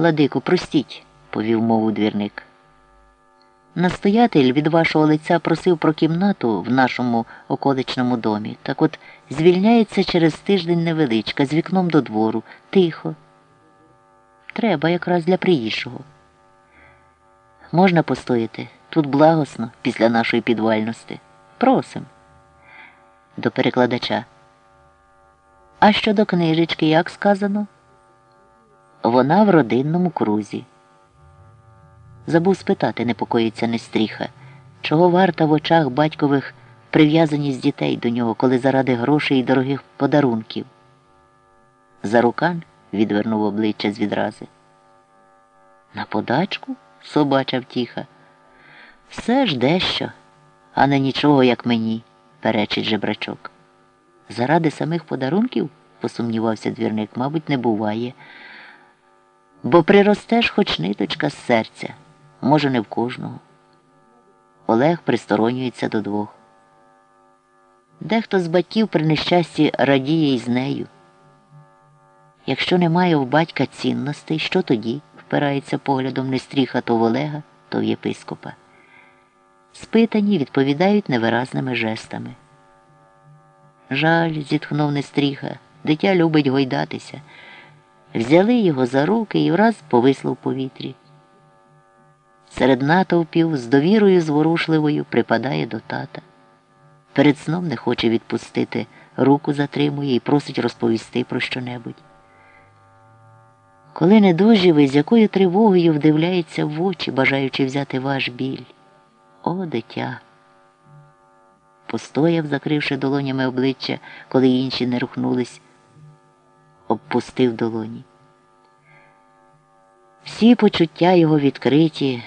Ладику, простіть, повів мову двірник. Настоятель від вашого лиця просив про кімнату в нашому околичному домі. Так от звільняється через тиждень невеличка, з вікном до двору, тихо. Треба якраз для приїжджого. Можна постояти тут благосно після нашої підвальності. Просим. До перекладача. А щодо книжечки, як сказано? Вона в родинному крузі. Забув спитати, непокоїться Нестріха, чого варта в очах батькових прив'язаність дітей до нього, коли заради грошей і дорогих подарунків. Зарукан відвернув обличчя з відрази. На подачку? собача втіха. Все ж дещо, а не нічого, як мені, перечить жебрачок. Заради самих подарунків, посумнівався двірник, мабуть, не буває. Бо приростеш хоч ниточка з серця, може, не в кожного. Олег присторонюється до двох. Дехто з батьків при нещасті радіє із нею. Якщо немає в батька цінностей, що тоді? впирається поглядом Нестріха то в Олега, то в єпископа. Спитані відповідають невиразними жестами. Жаль, зітхнув Нестріха, дитя любить гойдатися. Взяли його за руки і враз повисло в повітрі. Серед натовпів з довірою зворушливою припадає до тата. Перед сном не хоче відпустити, руку затримує і просить розповісти про що-небудь. Коли недужівий, з якою тривогою вдивляється в очі, бажаючи взяти ваш біль. О, дитя. Постояв, закривши долонями обличчя, коли інші не рухнулись, обпустив долоні. Всі почуття його відкриті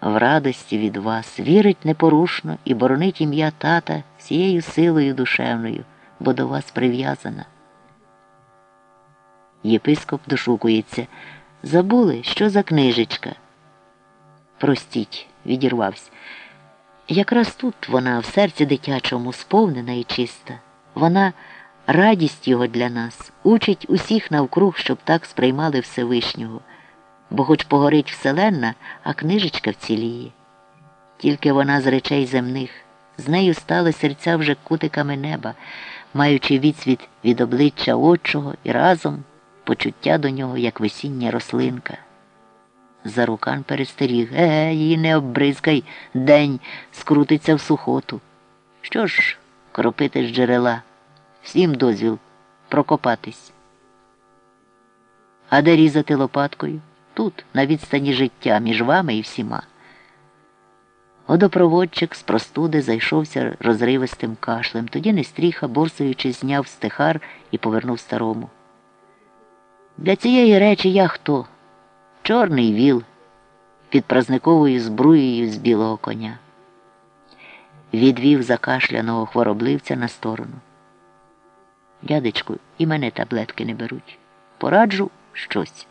в радості від вас, вірить непорушно і боронить ім'я тата всією силою душевною, бо до вас прив'язана. Єпископ дошукується. Забули, що за книжечка. Простіть, відірвався. Якраз тут вона в серці дитячому сповнена і чиста. Вона радість його для нас, учить усіх навкруг, щоб так сприймали Всевишнього, бо хоч погорить вселенна, а книжечка вціліє. Тільки вона з речей земних, з нею стали серця вже кутиками неба, маючи відсвіт від обличчя отчого і разом почуття до нього, як весіння рослинка. Зарукан перестеріг, е, її не оббризкай, день скрутиться в сухоту. Що ж, кропити з джерела, всім дозвіл прокопатись. А де різати лопаткою? Тут, на відстані життя, між вами і всіма. Водопроводчик з простуди зайшовся розривистим кашлем. Тоді Нестріха, борсуючи, зняв стихар і повернув старому. Для цієї речі я хто? Чорний віл під празниковою збруєю з білого коня. Відвів закашляного хворобливця на сторону. Дядечку, і мене таблетки не беруть. Пораджу щось.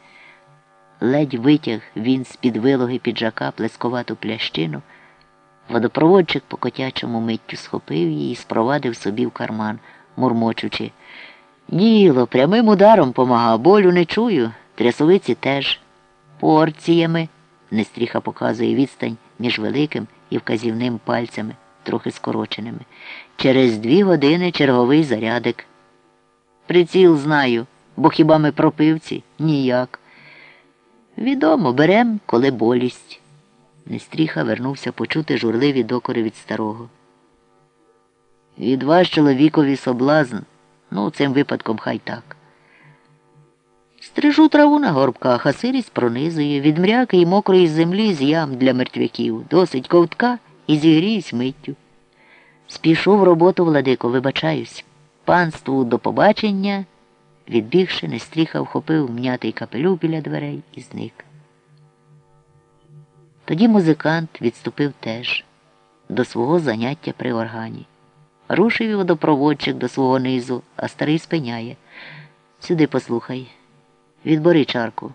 Ледь витяг він з під вилоги піджака плесковату плящину. Водопроводчик по котячому миттю схопив її і спровадив собі в карман, мурмочучи. Діло, прямим ударом помагав, болю не чую, трясовиці теж. Порціями, Нестріха показує відстань між великим і вказівним пальцями, трохи скороченими. Через дві години черговий зарядик. Приціл знаю, бо хіба ми пропивці? Ніяк. Відомо, берем, коли болість. Нестріха вернувся почути журливі докори від старого. Від вас чоловікові соблазн. Ну, цим випадком хай так. Стрижу траву на горбках, а сирість пронизує, від мряки і мокрої землі з ям для мертвяків, досить ковтка і зігріюсь миттю. Спішу в роботу, Владико, вибачаюсь. Панству до побачення, відбігши, нестріха вхопив м'ятий капелюх біля дверей і зник. Тоді музикант відступив теж до свого заняття при органі. Рушив і водопроводчик до свого низу, а старий спиняє. Сюди послухай. Відбори чарку.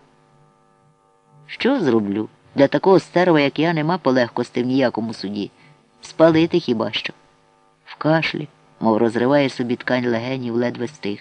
Що зроблю? Для такого стерва, як я, нема полегкости в ніякому суді. Спалити хіба що. В кашлі, мов розриває собі ткань легенів, ледве стих.